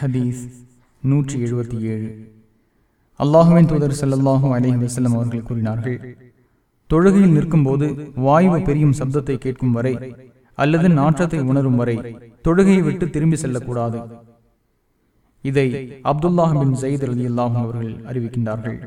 ஹதீஸ் நூற்றி எழுபத்தி ஏழு. அல்லாஹுவின் தூதர் ஸல்லல்லாஹு அலைஹி வஸல்லம் அவர்கள் கூறினார்கள் தொழுகையில் நிற்கும்போது வாயு பெரியும் சப்தத்தை கேட்கும் வரை அல்லது நாற்றத்தை உணரும் வரை தொழுகையை விட்டு திரும்பி செல்லக்கூடாது. இதை அப்துல்லாஹின் ஜெயித் அலி அல்லாஹும் அவர்கள் அறிவிக்கின்றார்கள்.